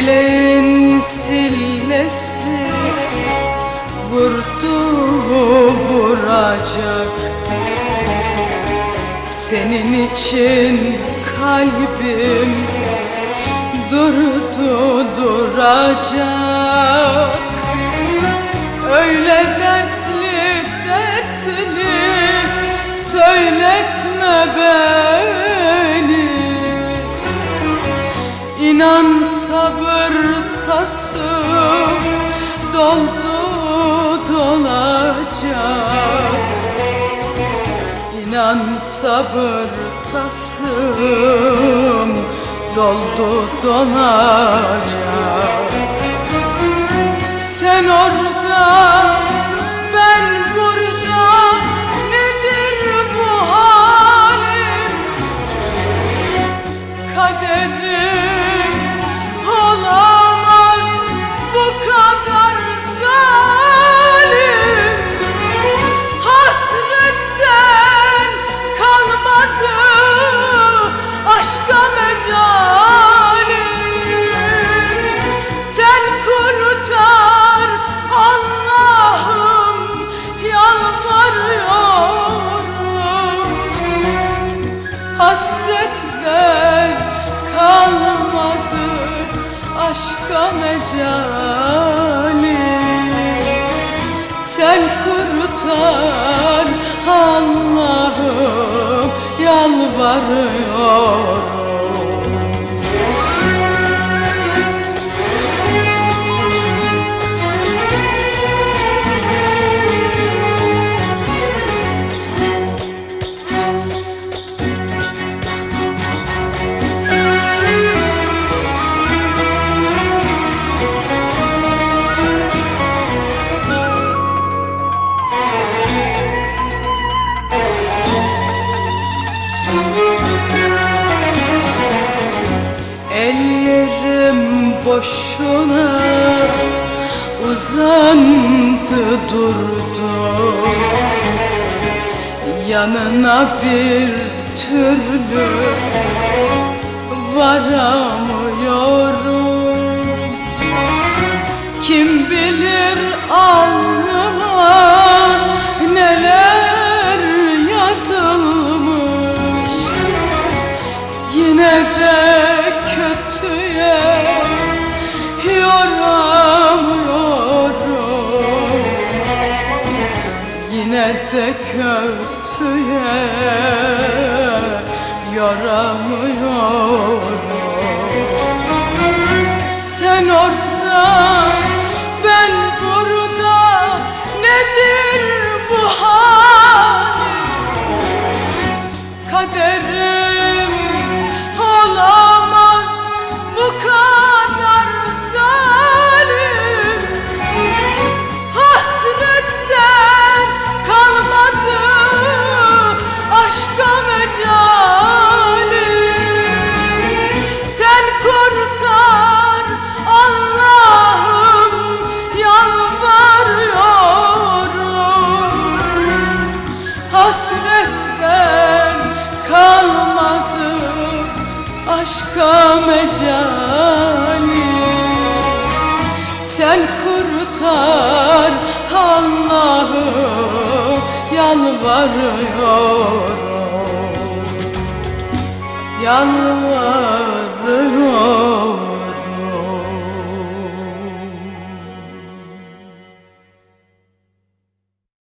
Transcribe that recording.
Meleğin sillesi vurdu vuracak. Senin için kalbim durdu duracak. Öyle dertli dertli söyletme beni İnan sabır tası doldu dolacak. İnan sabır tasım doldu dolacak. Sen orada aşka mecalim Sen kurtar Allah'ım yalvarıyorum boşuna uzandı durdu. Yanına bir türlü varamıyorum. Kim bilir de kötüye yoramıyorum Sen orada Hasretten kalmadı aşka mecali. Sen kurtar Allah'ım yalvarıyorum Yalvarıyorum